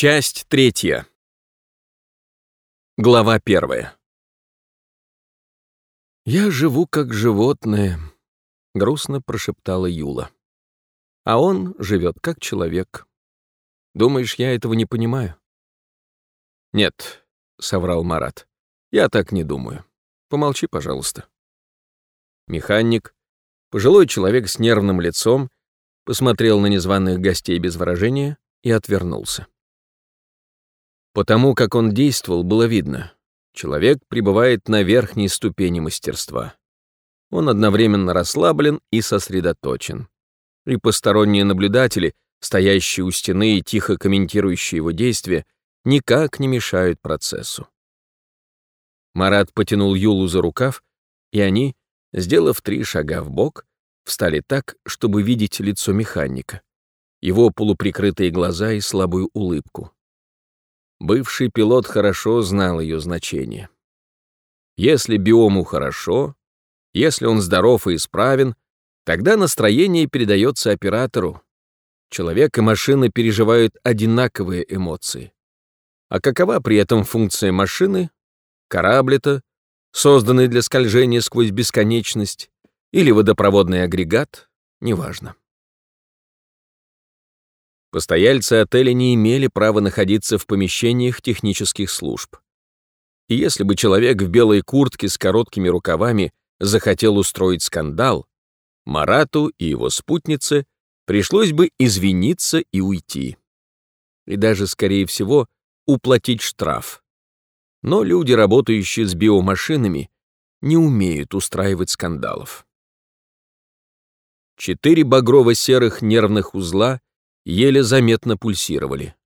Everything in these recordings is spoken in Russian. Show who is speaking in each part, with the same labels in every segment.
Speaker 1: Часть третья. Глава первая. «Я живу как животное», — грустно прошептала Юла. «А он живет как человек. Думаешь, я этого не понимаю?» «Нет», — соврал Марат, — «я так не думаю. Помолчи, пожалуйста». Механик, пожилой человек с нервным лицом, посмотрел на незваных гостей без выражения и отвернулся. Потому как он действовал, было видно. Человек пребывает на верхней ступени мастерства. Он одновременно расслаблен и сосредоточен. И посторонние наблюдатели, стоящие у стены и тихо комментирующие его действия, никак не мешают процессу. Марат потянул Юлу за рукав, и они, сделав три шага в бок, встали так, чтобы видеть лицо механика, его полуприкрытые глаза и слабую улыбку. Бывший пилот хорошо знал ее значение. Если биому хорошо, если он здоров и исправен, тогда настроение передается оператору. Человек и машина переживают одинаковые эмоции. А какова при этом функция машины? Корабль-то, созданный для скольжения сквозь бесконечность, или водопроводный агрегат, неважно. Постояльцы отеля не имели права находиться в помещениях технических служб. И если бы человек в белой куртке с короткими рукавами захотел устроить скандал, Марату и его спутнице пришлось бы извиниться и уйти. И даже, скорее всего, уплатить штраф. Но люди, работающие с биомашинами, не умеют устраивать скандалов. Четыре багрово-серых нервных узла еле заметно пульсировали.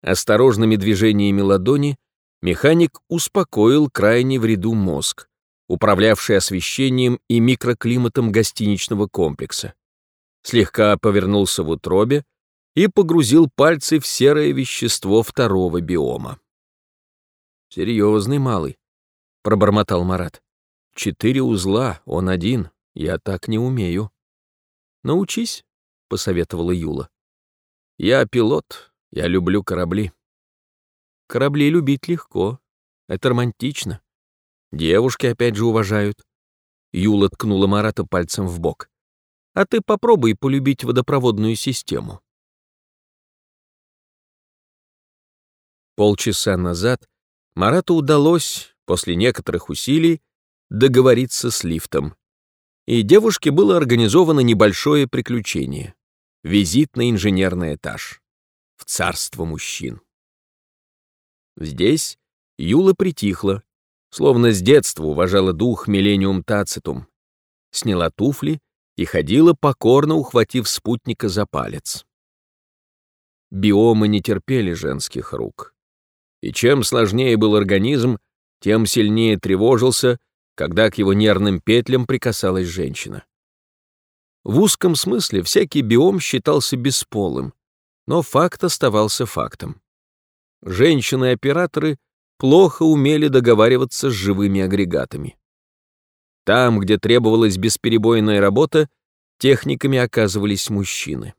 Speaker 1: Осторожными движениями ладони механик успокоил крайне в ряду мозг, управлявший освещением и микроклиматом гостиничного комплекса. Слегка повернулся в утробе и погрузил пальцы в серое вещество второго биома. «Серьезный малый», — пробормотал Марат. «Четыре узла, он один, я так не умею». «Научись», — посоветовала Юла. Я пилот, я люблю корабли. Корабли любить легко. Это романтично. Девушки опять же уважают. Юла ткнула Марата пальцем в бок. А ты попробуй полюбить водопроводную систему. Полчаса назад Марату удалось, после некоторых усилий, договориться с лифтом. И девушке было организовано небольшое приключение. Визит на инженерный этаж. В царство мужчин. Здесь Юла притихла, словно с детства уважала дух Миллениум Тацитум, сняла туфли и ходила, покорно ухватив спутника за палец. Биомы не терпели женских рук. И чем сложнее был организм, тем сильнее тревожился, когда к его нервным петлям прикасалась женщина. В узком смысле всякий биом считался бесполым, но факт оставался фактом. Женщины-операторы плохо умели договариваться с живыми агрегатами. Там, где требовалась бесперебойная работа, техниками оказывались мужчины.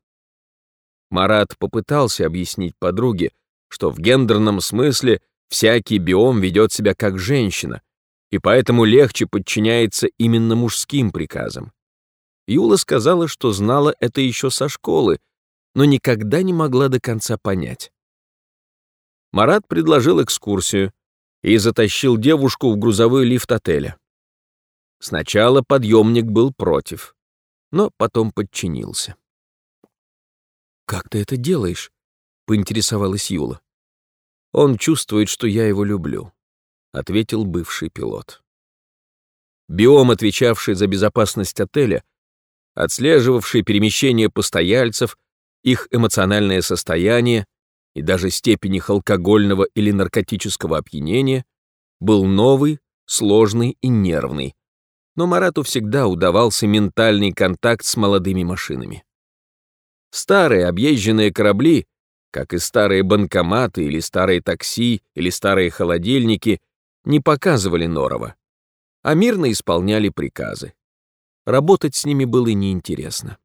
Speaker 1: Марат попытался объяснить подруге, что в гендерном смысле всякий биом ведет себя как женщина, и поэтому легче подчиняется именно мужским приказам. Юла сказала, что знала это еще со школы, но никогда не могла до конца понять. Марат предложил экскурсию и затащил девушку в грузовой лифт отеля. Сначала подъемник был против, но потом подчинился. «Как ты это делаешь?» — поинтересовалась Юла. «Он чувствует, что я его люблю», — ответил бывший пилот. Биом, отвечавший за безопасность отеля, отслеживавший перемещение постояльцев, их эмоциональное состояние и даже степень их алкогольного или наркотического опьянения, был новый, сложный и нервный, но Марату всегда удавался ментальный контакт с молодыми машинами. Старые объезженные корабли, как и старые банкоматы или старые такси или старые холодильники, не показывали Норова, а мирно исполняли приказы. Работать с ними было неинтересно.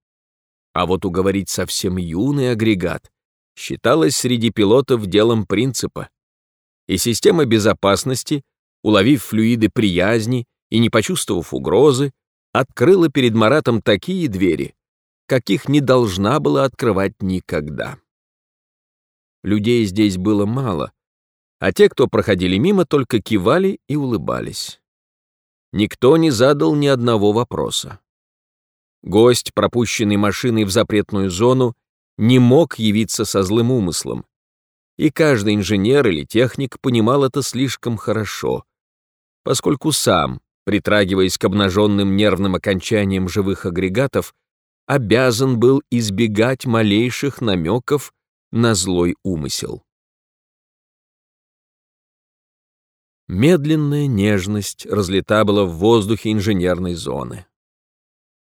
Speaker 1: А вот уговорить совсем юный агрегат считалось среди пилотов делом принципа, и система безопасности, уловив флюиды приязни и не почувствовав угрозы, открыла перед Маратом такие двери, каких не должна была открывать никогда. Людей здесь было мало, а те, кто проходили мимо, только кивали и улыбались. Никто не задал ни одного вопроса. Гость, пропущенный машиной в запретную зону, не мог явиться со злым умыслом. И каждый инженер или техник понимал это слишком хорошо, поскольку сам, притрагиваясь к обнаженным нервным окончаниям живых агрегатов, обязан был избегать малейших намеков на злой умысел. Медленная нежность разлета была в воздухе инженерной зоны.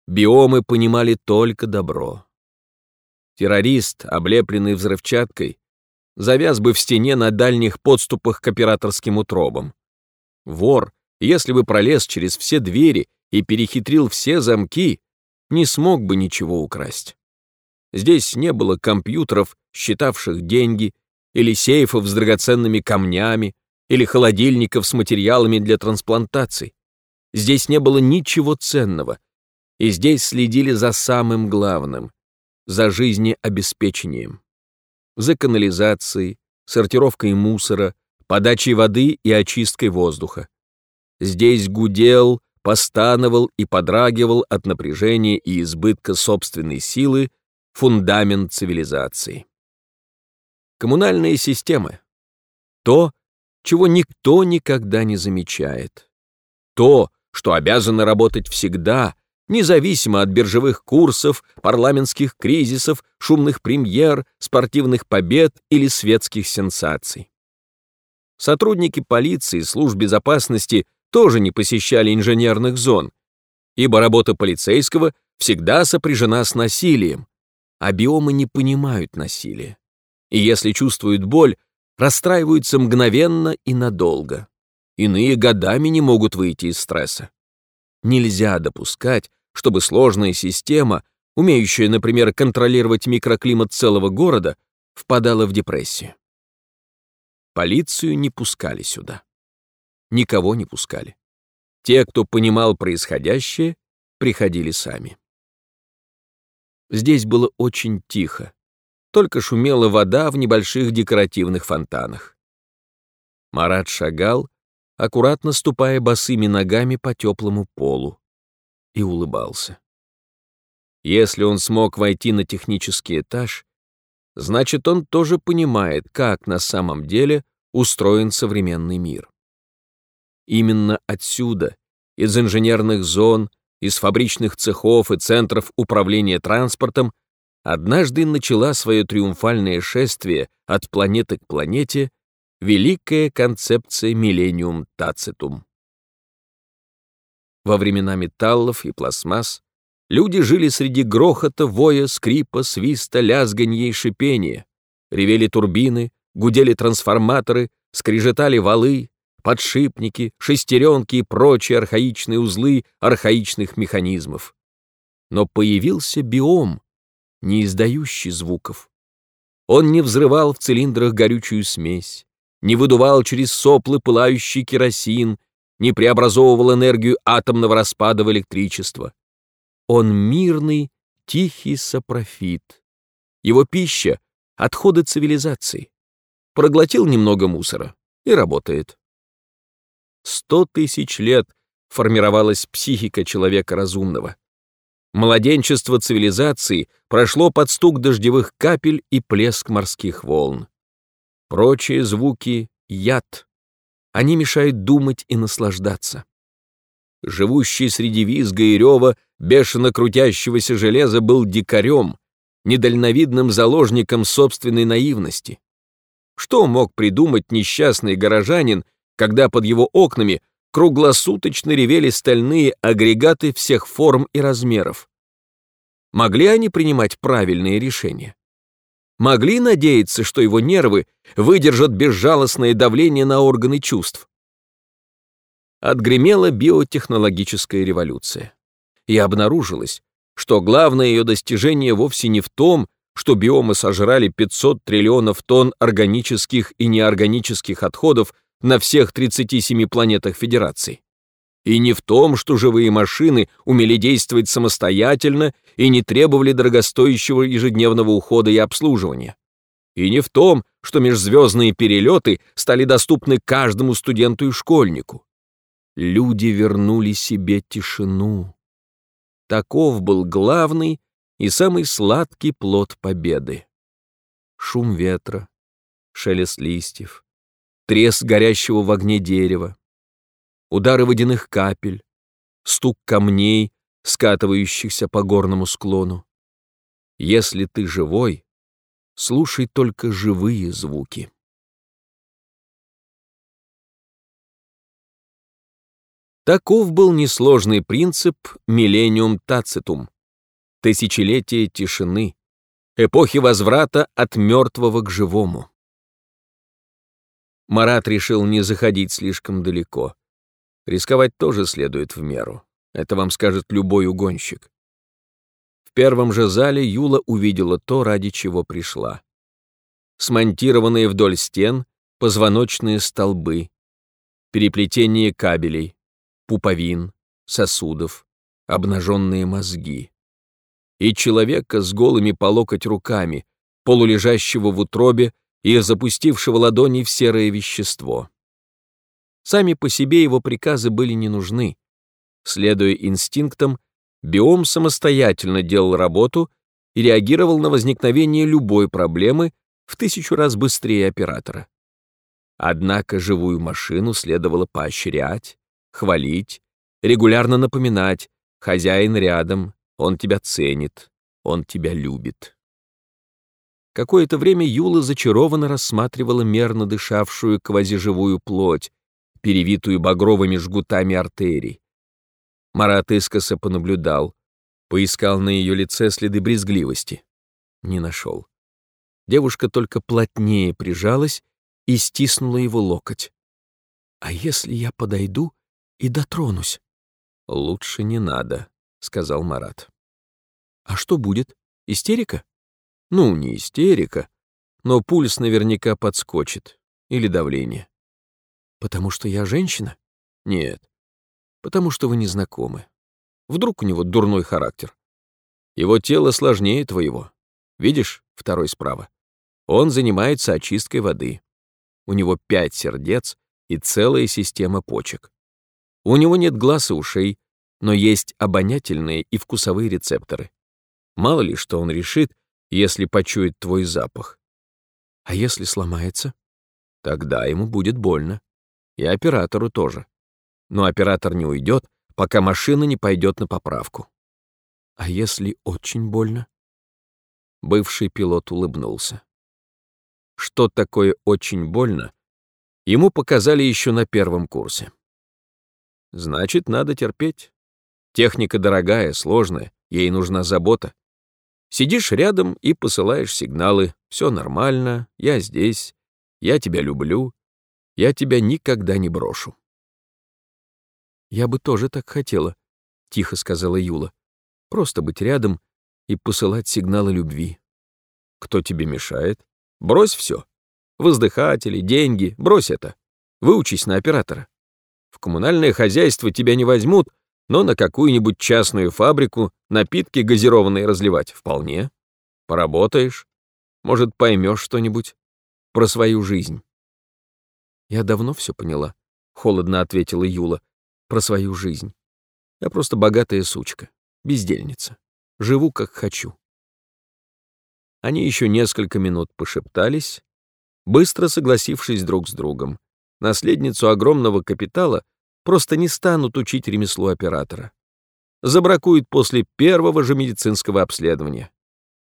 Speaker 1: Биомы понимали только добро. Террорист, облепленный взрывчаткой, завяз бы в стене на дальних подступах к операторским утробам. Вор, если бы пролез через все двери и перехитрил все замки, не смог бы ничего украсть. Здесь не было компьютеров, считавших деньги, или сейфов с драгоценными камнями, или холодильников с материалами для трансплантаций. Здесь не было ничего ценного, и здесь следили за самым главным — за жизнеобеспечением. За канализацией, сортировкой мусора, подачей воды и очисткой воздуха. Здесь гудел, постановал и подрагивал от напряжения и избытка собственной силы фундамент цивилизации. Коммунальные системы. То, чего никто никогда не замечает. То, что обязано работать всегда, независимо от биржевых курсов, парламентских кризисов, шумных премьер, спортивных побед или светских сенсаций. Сотрудники полиции и служб безопасности тоже не посещали инженерных зон, ибо работа полицейского всегда сопряжена с насилием, а биомы не понимают насилия. И если чувствуют боль, расстраиваются мгновенно и надолго. Иные годами не могут выйти из стресса. Нельзя допускать, чтобы сложная система, умеющая, например, контролировать микроклимат целого города, впадала в депрессию. Полицию не пускали сюда. Никого не пускали. Те, кто понимал происходящее, приходили сами. Здесь было очень тихо, только шумела вода в небольших декоративных фонтанах. Марат шагал, аккуратно ступая босыми ногами по теплому полу и улыбался. Если он смог войти на технический этаж, значит, он тоже понимает, как на самом деле устроен современный мир. Именно отсюда, из инженерных зон, из фабричных цехов и центров управления транспортом, однажды начала свое триумфальное шествие от планеты к планете великая концепция Millennium Tacitum. Во времена металлов и пластмасс люди жили среди грохота, воя, скрипа, свиста, лязганья и шипения. Ревели турбины, гудели трансформаторы, скрежетали валы, подшипники, шестеренки и прочие архаичные узлы архаичных механизмов. Но появился биом, не издающий звуков. Он не взрывал в цилиндрах горючую смесь, не выдувал через соплы пылающий керосин, не преобразовывал энергию атомного распада в электричество. Он мирный, тихий сапрофит. Его пища — отходы цивилизации. Проглотил немного мусора и работает. Сто тысяч лет формировалась психика человека разумного. Младенчество цивилизации прошло под стук дождевых капель и плеск морских волн. Прочие звуки — яд, они мешают думать и наслаждаться. Живущий среди визга и рева, бешено крутящегося железа, был дикарем, недальновидным заложником собственной наивности. Что мог придумать несчастный горожанин, когда под его окнами круглосуточно ревели стальные агрегаты всех форм и размеров? Могли они принимать правильные решения? могли надеяться, что его нервы выдержат безжалостное давление на органы чувств. Отгремела биотехнологическая революция. И обнаружилось, что главное ее достижение вовсе не в том, что биомы сожрали 500 триллионов тонн органических и неорганических отходов на всех 37 планетах Федерации. И не в том, что живые машины умели действовать самостоятельно и не требовали дорогостоящего ежедневного ухода и обслуживания. И не в том, что межзвездные перелеты стали доступны каждому студенту и школьнику. Люди вернули себе тишину. Таков был главный и самый сладкий плод победы. Шум ветра, шелест листьев, треск горящего в огне дерева, удары водяных капель, стук камней, скатывающихся по горному склону. Если ты живой, слушай только живые звуки. Таков был несложный принцип «Millennium Tacitum» — тысячелетие тишины, эпохи возврата от мертвого к живому. Марат решил не заходить слишком далеко. Рисковать тоже следует в меру. Это вам скажет любой угонщик. В первом же зале Юла увидела то, ради чего пришла. Смонтированные вдоль стен позвоночные столбы, переплетение кабелей, пуповин, сосудов, обнаженные мозги. И человека с голыми по локоть руками, полулежащего в утробе и запустившего ладони в серое вещество. Сами по себе его приказы были не нужны. Следуя инстинктам, биом самостоятельно делал работу и реагировал на возникновение любой проблемы в тысячу раз быстрее оператора. Однако живую машину следовало поощрять, хвалить, регулярно напоминать, хозяин рядом, он тебя ценит, он тебя любит. Какое-то время Юла зачарованно рассматривала мерно дышавшую квазиживую плоть, перевитую багровыми жгутами артерий. Марат искоса понаблюдал, поискал на ее лице следы брезгливости. Не нашел. Девушка только плотнее прижалась и стиснула его локоть. «А если я подойду и дотронусь. «Лучше не надо», — сказал Марат. «А что будет? Истерика?» «Ну, не истерика, но пульс наверняка подскочит. Или давление». «Потому что я женщина?» «Нет, потому что вы не знакомы. Вдруг у него дурной характер. Его тело сложнее твоего. Видишь, второй справа? Он занимается очисткой воды. У него пять сердец и целая система почек. У него нет глаз и ушей, но есть обонятельные и вкусовые рецепторы. Мало ли, что он решит, если почует твой запах. А если сломается? Тогда ему будет больно. И оператору тоже. Но оператор не уйдет, пока машина не пойдет на поправку. А если очень больно? Бывший пилот улыбнулся. Что такое очень больно, ему показали еще на первом курсе. Значит, надо терпеть. Техника дорогая, сложная, ей нужна забота. Сидишь рядом и посылаешь сигналы. Все нормально, я здесь, я тебя люблю, я тебя никогда не брошу. Я бы тоже так хотела, тихо сказала Юла. Просто быть рядом и посылать сигналы любви. Кто тебе мешает? Брось все. Воздыхатели, деньги, брось это. Выучись на оператора. В коммунальное хозяйство тебя не возьмут, но на какую-нибудь частную фабрику напитки газированные разливать вполне. Поработаешь, может, поймешь что-нибудь про свою жизнь. Я давно все поняла, холодно ответила Юла, про свою жизнь. Я просто богатая сучка, бездельница. Живу как хочу. Они еще несколько минут пошептались, быстро согласившись друг с другом наследницу огромного капитала просто не станут учить ремеслу оператора. Забракуют после первого же медицинского обследования.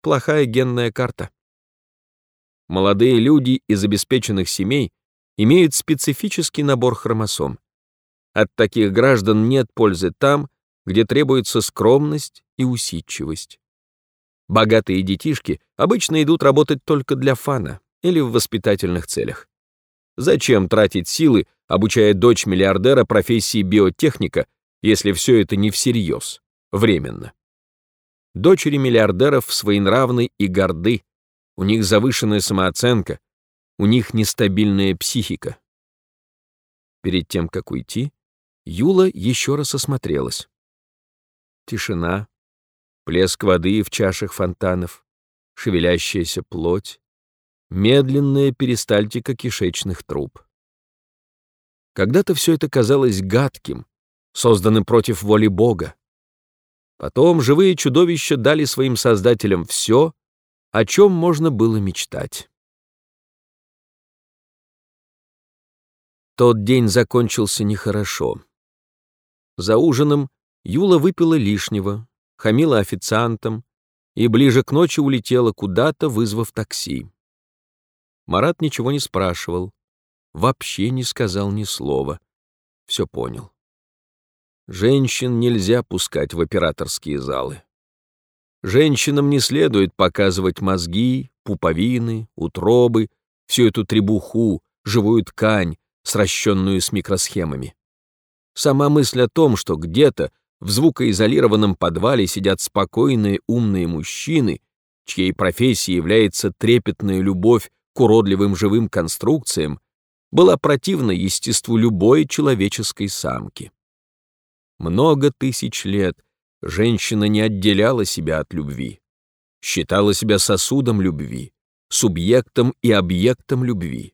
Speaker 1: Плохая генная карта. Молодые люди из обеспеченных семей имеют специфический набор хромосом. От таких граждан нет пользы там, где требуется скромность и усидчивость. Богатые детишки обычно идут работать только для фана или в воспитательных целях. Зачем тратить силы, обучая дочь миллиардера профессии биотехника, если все это не всерьез, временно? Дочери миллиардеров своенравны и горды, у них завышенная самооценка, у них нестабильная психика. Перед тем, как уйти, Юла еще раз осмотрелась. Тишина, плеск воды в чашах фонтанов, шевелящаяся плоть, медленная перистальтика кишечных труб. Когда-то все это казалось гадким, созданным против воли Бога. Потом живые чудовища дали своим создателям все, о чем можно было мечтать. Тот день закончился нехорошо. За ужином Юла выпила лишнего, хамила официантам и ближе к ночи улетела куда-то, вызвав такси. Марат ничего не спрашивал, вообще не сказал ни слова. Все понял. Женщин нельзя пускать в операторские залы. Женщинам не следует показывать мозги, пуповины, утробы, всю эту требуху, живую ткань, сращенную с микросхемами. Сама мысль о том, что где-то в звукоизолированном подвале сидят спокойные умные мужчины, чьей профессией является трепетная любовь к уродливым живым конструкциям, была противна естеству любой человеческой самки. Много тысяч лет женщина не отделяла себя от любви, считала себя сосудом любви, субъектом и объектом любви.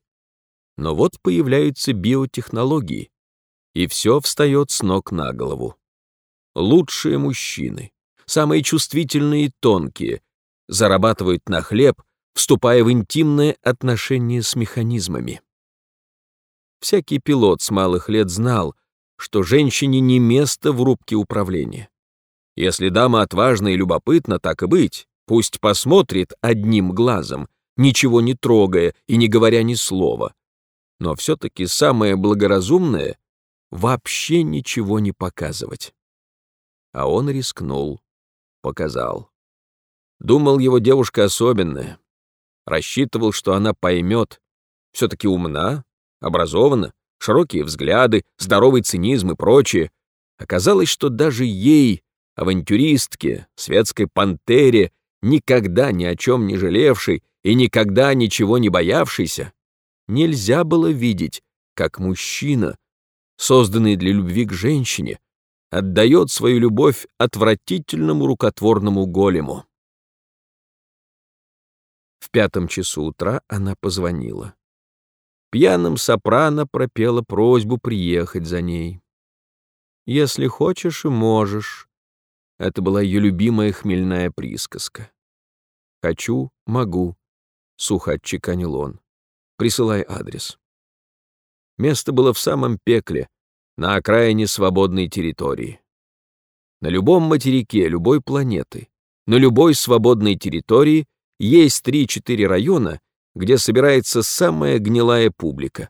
Speaker 1: Но вот появляются биотехнологии, и все встает с ног на голову. Лучшие мужчины, самые чувствительные и тонкие, зарабатывают на хлеб, вступая в интимные отношения с механизмами. Всякий пилот с малых лет знал, что женщине не место в рубке управления. Если дама отважна и любопытна, так и быть, пусть посмотрит одним глазом, ничего не трогая и не говоря ни слова. Но все-таки самое благоразумное — вообще ничего не показывать. А он рискнул, показал. Думал, его девушка особенная. Рассчитывал, что она поймет. Все-таки умна, образована, широкие взгляды, здоровый цинизм и прочее. Оказалось, что даже ей, авантюристке, светской пантере, никогда ни о чем не жалевшей и никогда ничего не боявшейся, нельзя было видеть, как мужчина, созданный для любви к женщине, отдает свою любовь отвратительному рукотворному голему. В пятом часу утра она позвонила пьяным сопрано пропела просьбу приехать за ней. «Если хочешь и можешь». Это была ее любимая хмельная присказка. «Хочу, могу», — сухо отчеканил он. «Присылай адрес». Место было в самом пекле, на окраине свободной территории. На любом материке любой планеты, на любой свободной территории есть 3-4 района, где собирается самая гнилая публика.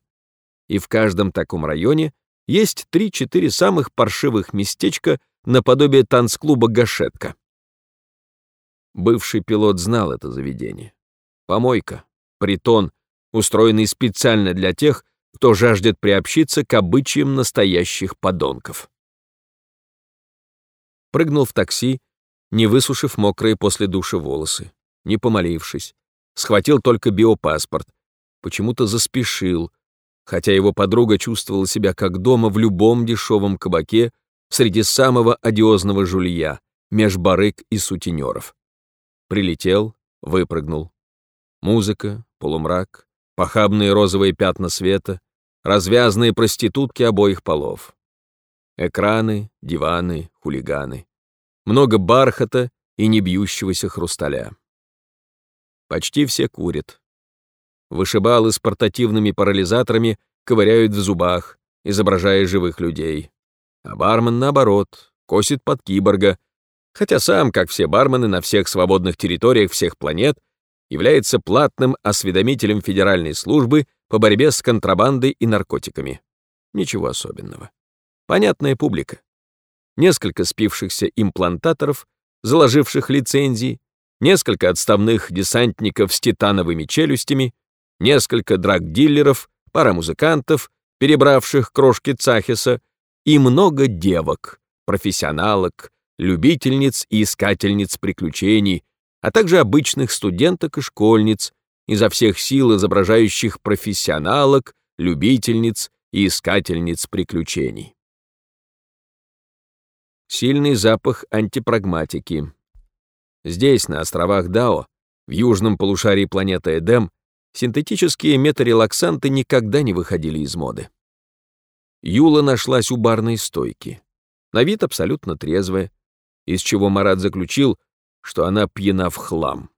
Speaker 1: И в каждом таком районе есть 3-4 самых паршивых местечка наподобие танцклуба «Гашетка». Бывший пилот знал это заведение. Помойка, притон, устроенный специально для тех, кто жаждет приобщиться к обычаям настоящих подонков. Прыгнул в такси, не высушив мокрые после душа волосы, не помолившись, схватил только биопаспорт, почему-то заспешил, хотя его подруга чувствовала себя как дома в любом дешевом кабаке среди самого одиозного жулья, меж барык и сутенеров. Прилетел, выпрыгнул. Музыка, полумрак, похабные розовые пятна света, развязные проститутки обоих полов. Экраны, диваны, хулиганы. Много бархата и не бьющегося хрусталя. Почти все курят. Вышибалы с портативными парализаторами ковыряют в зубах, изображая живых людей. А бармен, наоборот, косит под киборга, хотя сам, как все бармены на всех свободных территориях всех планет, является платным осведомителем Федеральной службы по борьбе с контрабандой и наркотиками. Ничего особенного. Понятная публика. Несколько спившихся имплантаторов, заложивших лицензии, несколько отставных десантников с титановыми челюстями, несколько драг-дилеров, пара музыкантов, перебравших крошки Цахиса, и много девок, профессионалок, любительниц и искательниц приключений, а также обычных студенток и школьниц, изо всех сил изображающих профессионалок, любительниц и искательниц приключений. Сильный запах антипрагматики. Здесь, на островах Дао, в южном полушарии планеты Эдем, синтетические метарелаксанты никогда не выходили из моды. Юла нашлась у барной стойки. На вид абсолютно трезвая, из чего Марат заключил, что она пьяна в хлам.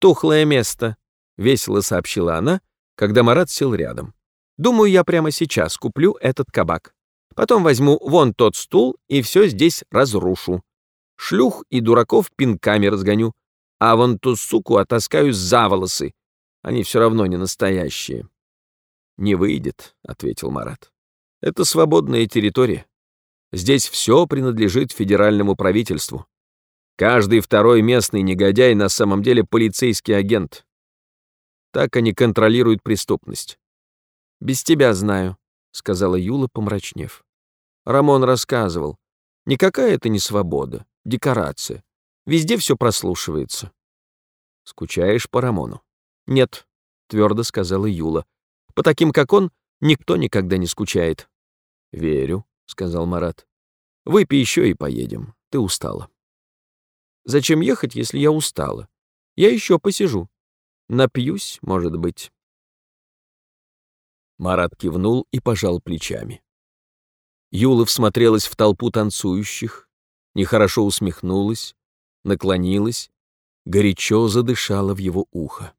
Speaker 1: «Тухлое место», — весело сообщила она, когда Марат сел рядом. «Думаю, я прямо сейчас куплю этот кабак. Потом возьму вон тот стул и все здесь разрушу. Шлюх и дураков пинками разгоню, а вон ту суку оттаскаю за волосы. Они все равно не настоящие». «Не выйдет», — ответил Марат. «Это свободная территория. Здесь все принадлежит федеральному правительству. Каждый второй местный негодяй на самом деле полицейский агент. Так они контролируют преступность. «Без тебя знаю», — сказала Юла, помрачнев. Рамон рассказывал. «Никакая это не свобода, декорация. Везде все прослушивается». «Скучаешь по Рамону?» «Нет», — твердо сказала Юла. «По таким, как он, никто никогда не скучает». «Верю», — сказал Марат. «Выпей еще и поедем. Ты устала». «Зачем ехать, если я устала? Я еще посижу. Напьюсь, может быть». Марат кивнул и пожал плечами. Юла всмотрелась в толпу танцующих, нехорошо усмехнулась, наклонилась, горячо задышала в его ухо.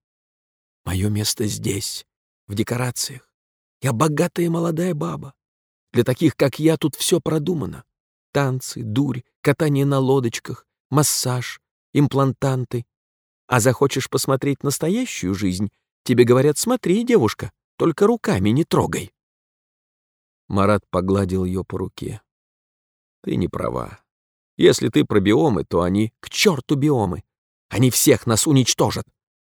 Speaker 1: «Мое место здесь, в декорациях. Я богатая молодая баба. Для таких, как я, тут все продумано. Танцы, дурь, катание на лодочках, массаж, имплантанты. А захочешь посмотреть настоящую жизнь, тебе говорят, смотри, девушка, только руками не трогай. Марат погладил ее по руке. Ты не права. Если ты про биомы, то они к черту биомы. Они всех нас уничтожат.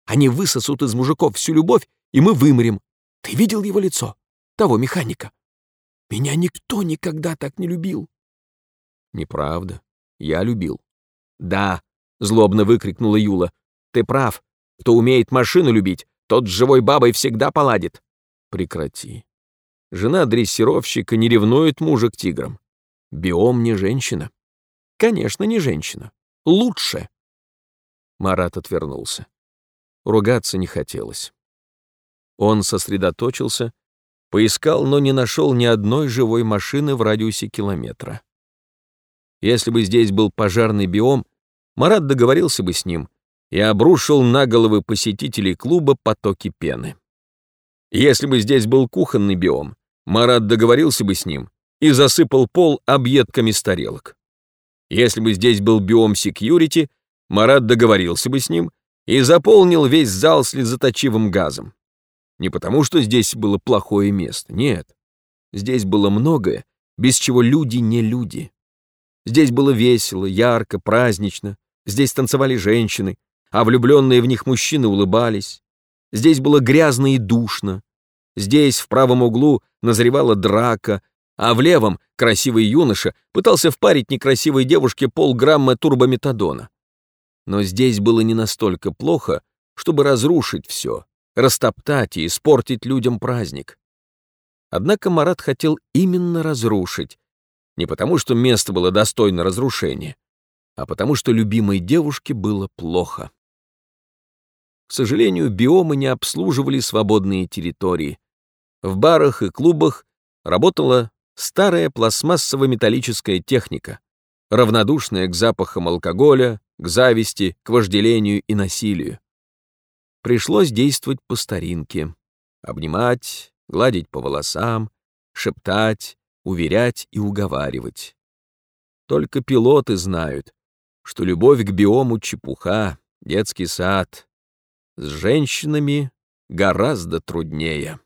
Speaker 1: Они высосут из мужиков всю любовь, и мы вымрем. Ты видел его лицо? Того механика. Меня никто никогда так не любил. Неправда. Я любил. Да, злобно выкрикнула Юла. Ты прав. Кто умеет машину любить, тот с живой бабой всегда поладит. Прекрати. Жена дрессировщика не ревнует мужа к тиграм. Биом не женщина. Конечно, не женщина. Лучше. Марат отвернулся. Ругаться не хотелось. Он сосредоточился, Поискал, но не нашел ни одной живой машины в радиусе километра. Если бы здесь был пожарный биом, Марат договорился бы с ним и обрушил на головы посетителей клуба потоки пены. Если бы здесь был кухонный биом, Марат договорился бы с ним и засыпал пол объедками с тарелок. Если бы здесь был биом секьюрити, Марат договорился бы с ним и заполнил весь зал слезоточивым газом. Не потому, что здесь было плохое место, нет. Здесь было многое, без чего люди не люди. Здесь было весело, ярко, празднично. Здесь танцевали женщины, а влюбленные в них мужчины улыбались. Здесь было грязно и душно. Здесь в правом углу назревала драка, а в левом красивый юноша пытался впарить некрасивой девушке полграмма турбометадона. Но здесь было не настолько плохо, чтобы разрушить все, растоптать и испортить людям праздник. Однако Марат хотел именно разрушить, не потому что место было достойно разрушения, а потому что любимой девушке было плохо. К сожалению, биомы не обслуживали свободные территории. В барах и клубах работала старая пластмассово-металлическая техника, равнодушная к запахам алкоголя, к зависти, к вожделению и насилию. Пришлось действовать по старинке. Обнимать, гладить по волосам, шептать, уверять и уговаривать. Только пилоты знают, что любовь к биому чепуха, детский сад. С женщинами гораздо труднее.